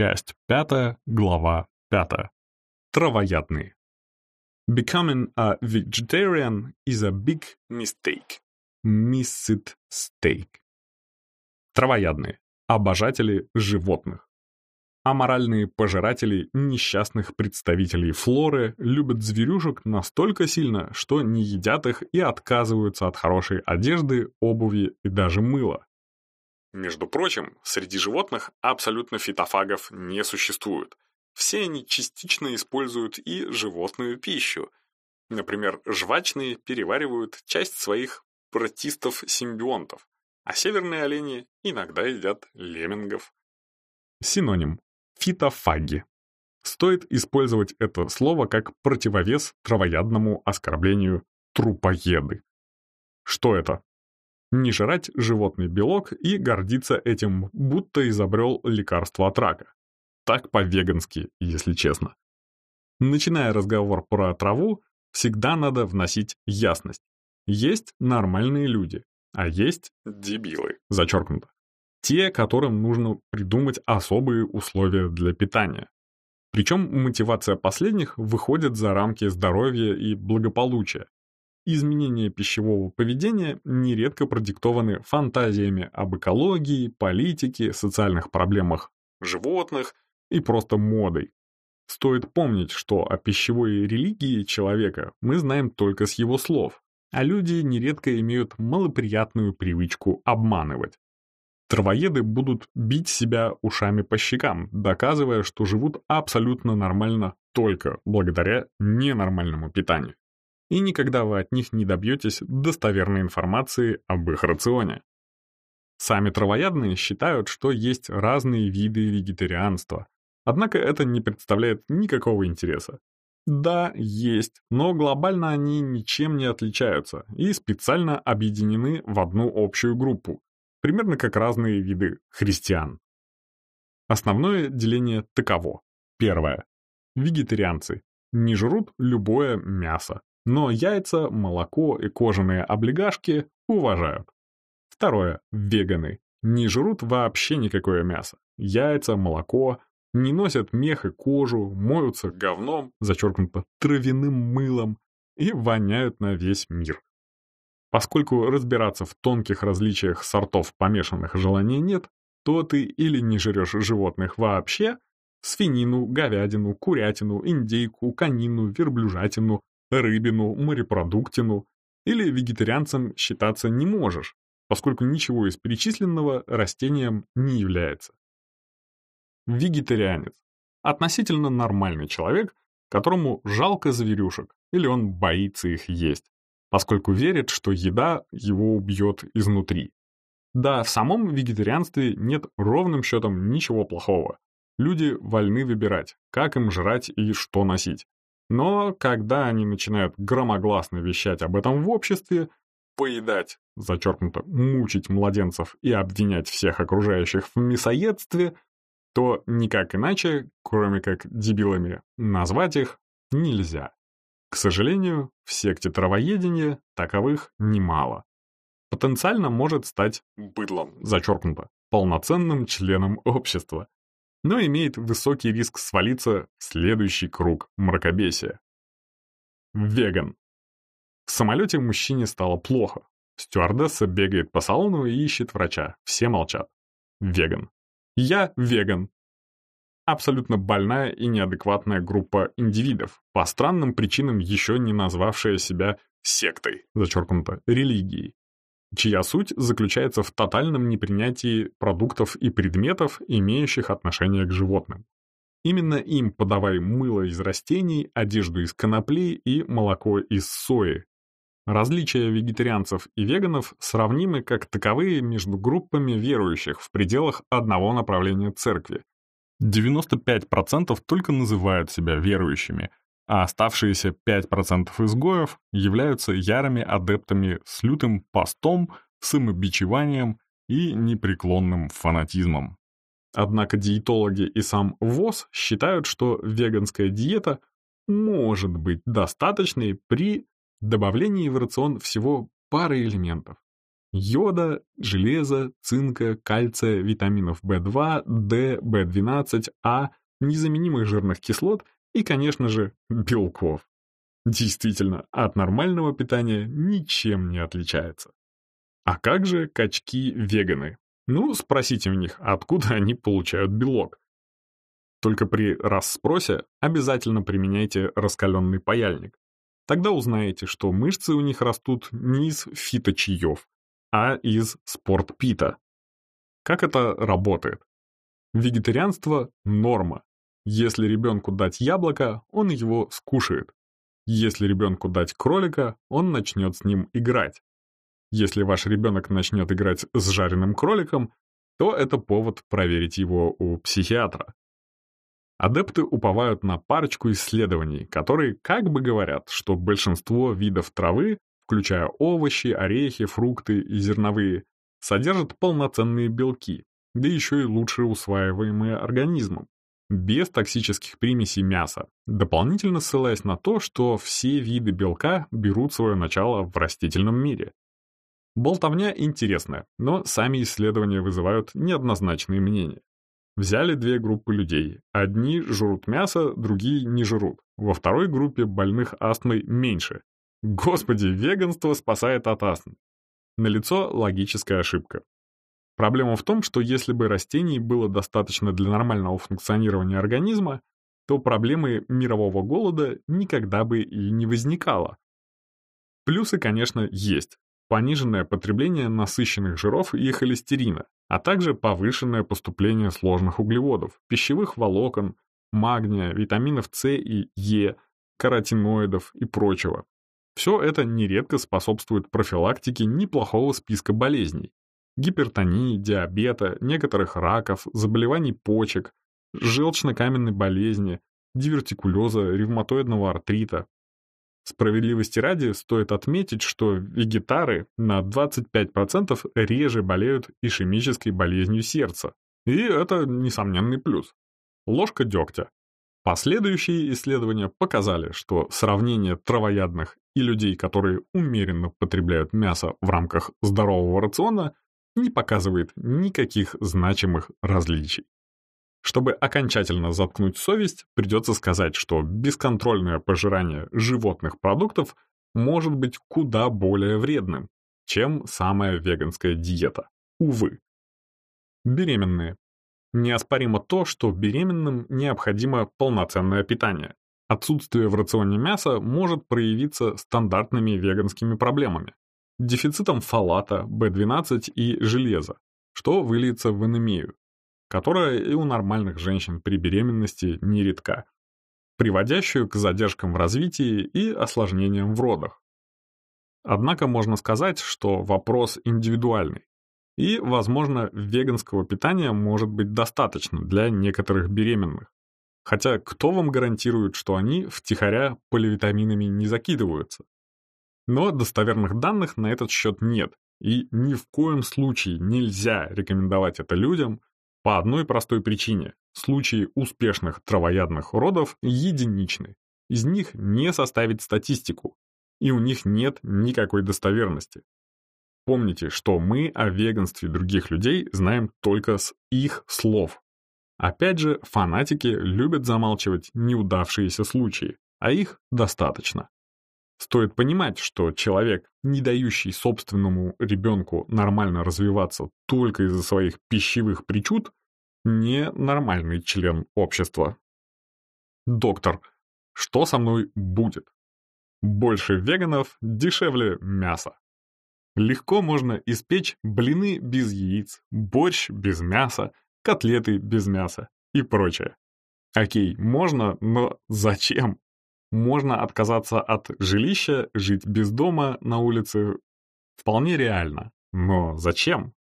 Часть 5, глава 5. Травоядные. Becoming a vegetarian is a big mistake. Missed steak. Травоядные. Обожатели животных. Аморальные пожиратели несчастных представителей флоры любят зверюшек настолько сильно, что не едят их и отказываются от хорошей одежды, обуви и даже мыла. Между прочим, среди животных абсолютно фитофагов не существует. Все они частично используют и животную пищу. Например, жвачные переваривают часть своих протистов-симбионтов, а северные олени иногда едят леммингов. Синоним. Фитофаги. Стоит использовать это слово как противовес травоядному оскорблению трупоеды. Что это? Не жрать животный белок и гордиться этим, будто изобрел лекарство от рака. Так по-вегански, если честно. Начиная разговор про траву, всегда надо вносить ясность. Есть нормальные люди, а есть дебилы, зачеркнуто. Те, которым нужно придумать особые условия для питания. Причем мотивация последних выходит за рамки здоровья и благополучия, Изменения пищевого поведения нередко продиктованы фантазиями об экологии, политике, социальных проблемах животных и просто модой. Стоит помнить, что о пищевой религии человека мы знаем только с его слов, а люди нередко имеют малоприятную привычку обманывать. Травоеды будут бить себя ушами по щекам, доказывая, что живут абсолютно нормально только благодаря ненормальному питанию и никогда вы от них не добьетесь достоверной информации об их рационе. Сами травоядные считают, что есть разные виды вегетарианства, однако это не представляет никакого интереса. Да, есть, но глобально они ничем не отличаются и специально объединены в одну общую группу, примерно как разные виды христиан. Основное деление таково. Первое. Вегетарианцы не жрут любое мясо, но яйца, молоко и кожаные облигашки уважают. Второе. Веганы. Не жрут вообще никакое мясо. Яйца, молоко, не носят мех и кожу, моются говном, зачеркнуто травяным мылом, и воняют на весь мир. Поскольку разбираться в тонких различиях сортов помешанных желания нет, то ты или не жрешь животных вообще, свинину, говядину, курятину, индейку, конину, верблюжатину, рыбину, морепродуктину, или вегетарианцем считаться не можешь, поскольку ничего из перечисленного растением не является. Вегетарианец – относительно нормальный человек, которому жалко зверюшек, или он боится их есть, поскольку верит, что еда его убьет изнутри. Да, в самом вегетарианстве нет ровным счетом ничего плохого. Люди вольны выбирать, как им жрать и что носить. Но когда они начинают громогласно вещать об этом в обществе, поедать, зачеркнуто, мучить младенцев и обвинять всех окружающих в мясоедстве, то никак иначе, кроме как дебилами, назвать их нельзя. К сожалению, в секте травоедения таковых немало. Потенциально может стать быдлом, зачеркнуто, полноценным членом общества, но имеет высокий риск свалиться в следующий круг мракобесия. Веган. В самолете мужчине стало плохо. Стюардесса бегает по салону и ищет врача. Все молчат. Веган. Я веган. Абсолютно больная и неадекватная группа индивидов, по странным причинам еще не назвавшая себя сектой, зачеркнуто, религией чья суть заключается в тотальном непринятии продуктов и предметов, имеющих отношение к животным. Именно им подавай мыло из растений, одежду из конопли и молоко из сои. Различия вегетарианцев и веганов сравнимы как таковые между группами верующих в пределах одного направления церкви. 95% только называют себя верующими, а оставшиеся 5% изгоев являются ярыми адептами с лютым постом, самобичеванием и непреклонным фанатизмом. Однако диетологи и сам ВОЗ считают, что веганская диета может быть достаточной при добавлении в рацион всего пары элементов. Йода, железа, цинка, кальция, витаминов В2, D, В12, А, незаменимых жирных кислот и, конечно же, белков. Действительно, от нормального питания ничем не отличается. А как же качки-веганы? Ну, спросите у них, откуда они получают белок. Только при расспросе обязательно применяйте раскаленный паяльник. Тогда узнаете, что мышцы у них растут не из фиточаев, а из спортпита. Как это работает? Вегетарианство – норма. Если ребенку дать яблоко, он его скушает. Если ребенку дать кролика, он начнет с ним играть. Если ваш ребенок начнет играть с жареным кроликом, то это повод проверить его у психиатра. Адепты уповают на парочку исследований, которые как бы говорят, что большинство видов травы, включая овощи, орехи, фрукты и зерновые, содержат полноценные белки, да еще и лучше усваиваемые организмом, без токсических примесей мяса, дополнительно ссылаясь на то, что все виды белка берут свое начало в растительном мире. Болтовня интересная, но сами исследования вызывают неоднозначные мнения. Взяли две группы людей. Одни жрут мясо, другие не жрут. Во второй группе больных астмой меньше. Господи, веганство спасает от астмы. Налицо логическая ошибка. Проблема в том, что если бы растений было достаточно для нормального функционирования организма, то проблемы мирового голода никогда бы и не возникало. Плюсы, конечно, есть пониженное потребление насыщенных жиров и холестерина, а также повышенное поступление сложных углеводов, пищевых волокон, магния, витаминов С и Е, каротиноидов и прочего. Все это нередко способствует профилактике неплохого списка болезней. Гипертонии, диабета, некоторых раков, заболеваний почек, желчно-каменной болезни, дивертикулеза, ревматоидного артрита, Справедливости ради стоит отметить, что вегетары на 25% реже болеют ишемической болезнью сердца. И это несомненный плюс. Ложка дегтя. Последующие исследования показали, что сравнение травоядных и людей, которые умеренно потребляют мясо в рамках здорового рациона, не показывает никаких значимых различий. Чтобы окончательно заткнуть совесть, придется сказать, что бесконтрольное пожирание животных продуктов может быть куда более вредным, чем самая веганская диета. Увы. Беременные. Неоспоримо то, что беременным необходимо полноценное питание. Отсутствие в рационе мяса может проявиться стандартными веганскими проблемами. Дефицитом фолата, B12 и железа, что выльется в анемию, которая и у нормальных женщин при беременности нередка, приводящую к задержкам в развитии и осложнениям в родах. Однако можно сказать, что вопрос индивидуальный, и, возможно, веганского питания может быть достаточно для некоторых беременных. Хотя кто вам гарантирует, что они втихаря поливитаминами не закидываются? Но достоверных данных на этот счет нет, и ни в коем случае нельзя рекомендовать это людям, по одной простой причине. Случаи успешных травоядных родов единичны. Из них не составить статистику, и у них нет никакой достоверности. Помните, что мы о веганстве других людей знаем только с их слов. Опять же, фанатики любят замалчивать неудавшиеся случаи, а их достаточно. Стоит понимать, что человек, не дающий собственному ребенку нормально развиваться только из-за своих пищевых причуд, не нормальный член общества. Доктор, что со мной будет? Больше веганов, дешевле мяса. Легко можно испечь блины без яиц, борщ без мяса, котлеты без мяса и прочее. Окей, можно, но зачем? Можно отказаться от жилища, жить без дома на улице. Вполне реально. Но зачем?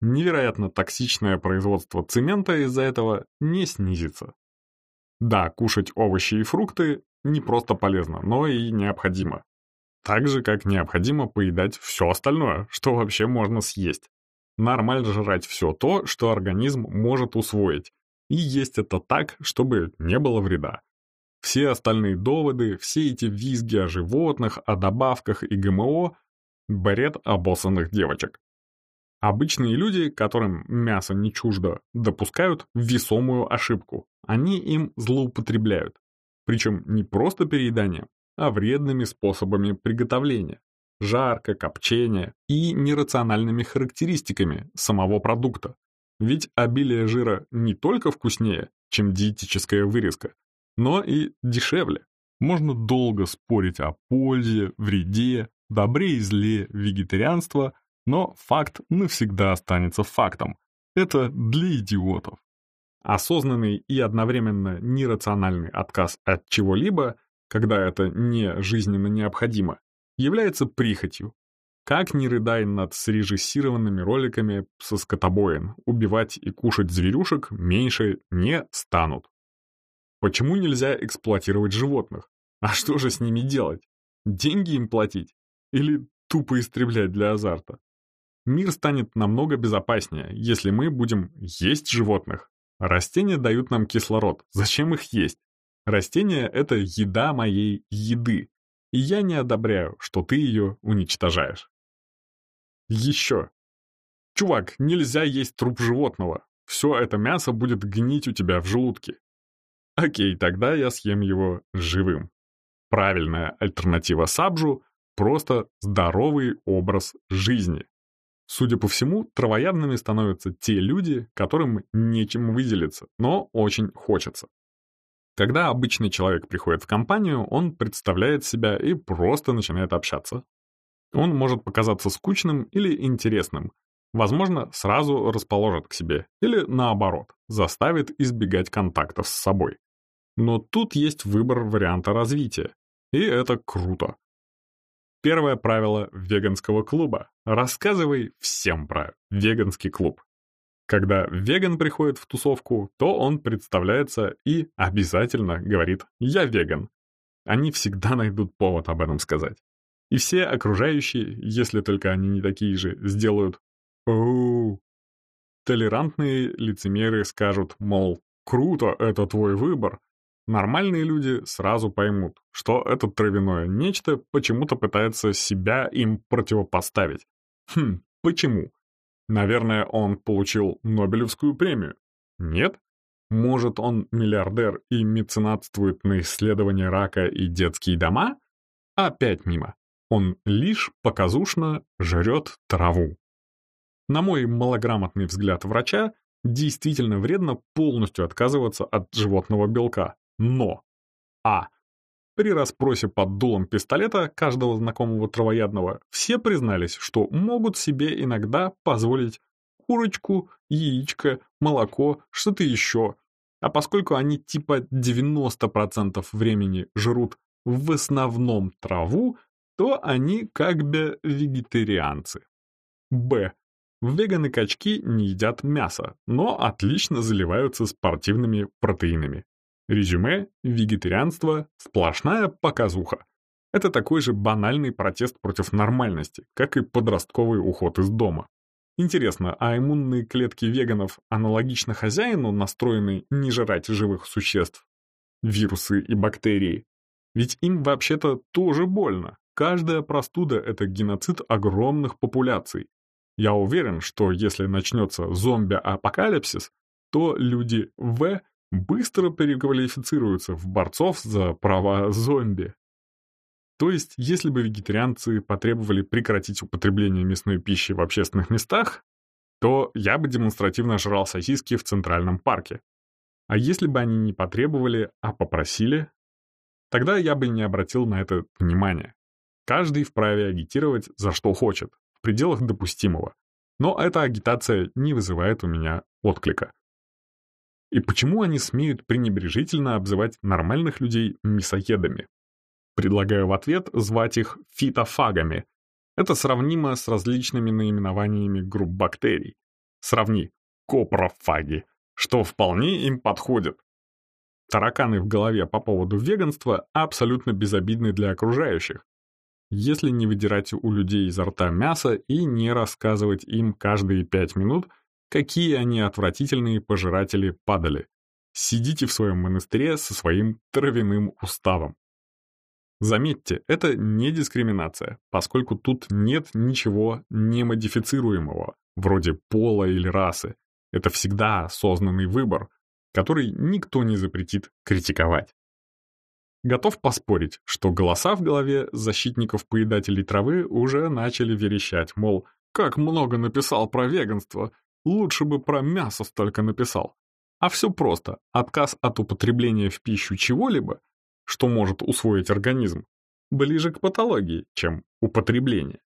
Невероятно токсичное производство цемента из-за этого не снизится. Да, кушать овощи и фрукты не просто полезно, но и необходимо. Так же, как необходимо поедать все остальное, что вообще можно съесть. Нормально жрать все то, что организм может усвоить, и есть это так, чтобы не было вреда. Все остальные доводы, все эти визги о животных, о добавках и ГМО — бред обоссанных девочек. Обычные люди, которым мясо не чуждо, допускают весомую ошибку. Они им злоупотребляют. Причем не просто перееданием, а вредными способами приготовления. Жарко, копчение и нерациональными характеристиками самого продукта. Ведь обилие жира не только вкуснее, чем диетическая вырезка, но и дешевле. Можно долго спорить о пользе, вреде, добре и зле вегетарианства, но факт навсегда останется фактом. Это для идиотов. Осознанный и одновременно нерациональный отказ от чего-либо, когда это не жизненно необходимо, является прихотью. Как ни рыдай над срежиссированными роликами со скотобоин, убивать и кушать зверюшек меньше не станут. Почему нельзя эксплуатировать животных? А что же с ними делать? Деньги им платить? Или тупо истреблять для азарта? Мир станет намного безопаснее, если мы будем есть животных. Растения дают нам кислород. Зачем их есть? Растения — это еда моей еды. И я не одобряю, что ты ее уничтожаешь. Еще. Чувак, нельзя есть труп животного. Все это мясо будет гнить у тебя в желудке. Окей, тогда я съем его живым. Правильная альтернатива сабжу — просто здоровый образ жизни. Судя по всему, травоядными становятся те люди, которым нечем выделиться, но очень хочется. Когда обычный человек приходит в компанию, он представляет себя и просто начинает общаться. Он может показаться скучным или интересным, возможно, сразу расположит к себе, или наоборот, заставит избегать контактов с собой. Но тут есть выбор варианта развития, и это круто. Первое правило веганского клуба. Рассказывай всем про веганский клуб. Когда веган приходит в тусовку, то он представляется и обязательно говорит «я веган». Они всегда найдут повод об этом сказать. И все окружающие, если только они не такие же, сделают «оу». Толерантные лицемеры скажут, мол, «круто, это твой выбор», Нормальные люди сразу поймут, что это травяное нечто почему-то пытается себя им противопоставить. Хм, почему? Наверное, он получил Нобелевскую премию. Нет? Может, он миллиардер и меценатствует на исследования рака и детские дома? Опять мимо. Он лишь показушно жрет траву. На мой малограмотный взгляд врача, действительно вредно полностью отказываться от животного белка. Но. А. При расспросе под дулом пистолета каждого знакомого травоядного все признались, что могут себе иногда позволить курочку, яичко, молоко, что-то еще. А поскольку они типа 90% времени жрут в основном траву, то они как бы вегетарианцы. Б. Веганы-качки не едят мясо, но отлично заливаются спортивными протеинами. Резюме – вегетарианство – сплошная показуха. Это такой же банальный протест против нормальности, как и подростковый уход из дома. Интересно, а иммунные клетки веганов аналогично хозяину настроены не жрать живых существ? Вирусы и бактерии. Ведь им вообще-то тоже больно. Каждая простуда – это геноцид огромных популяций. Я уверен, что если начнется зомби-апокалипсис, то люди В быстро переквалифицируются в борцов за права зомби. То есть, если бы вегетарианцы потребовали прекратить употребление мясной пищи в общественных местах, то я бы демонстративно жрал сосиски в Центральном парке. А если бы они не потребовали, а попросили, тогда я бы не обратил на это внимания. Каждый вправе агитировать за что хочет, пределах допустимого. Но эта агитация не вызывает у меня отклика. И почему они смеют пренебрежительно обзывать нормальных людей мясоедами? Предлагаю в ответ звать их фитофагами. Это сравнимо с различными наименованиями групп бактерий. Сравни копрофаги, что вполне им подходит. Тараканы в голове по поводу веганства абсолютно безобидны для окружающих. Если не выдирать у людей изо рта мясо и не рассказывать им каждые пять минут – Какие они отвратительные пожиратели падали. Сидите в своем монастыре со своим травяным уставом. Заметьте, это не дискриминация, поскольку тут нет ничего немодифицируемого. вроде пола или расы. Это всегда осознанный выбор, который никто не запретит критиковать. Готов поспорить, что голоса в голове защитников-поедателей травы уже начали верещать, мол, как много написал про веганство, лучше бы про мясо столько написал. А все просто, отказ от употребления в пищу чего-либо, что может усвоить организм, ближе к патологии, чем употребление.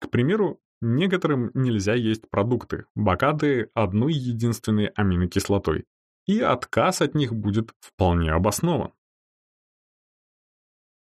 К примеру, некоторым нельзя есть продукты, богатые одной единственной аминокислотой, и отказ от них будет вполне обоснован.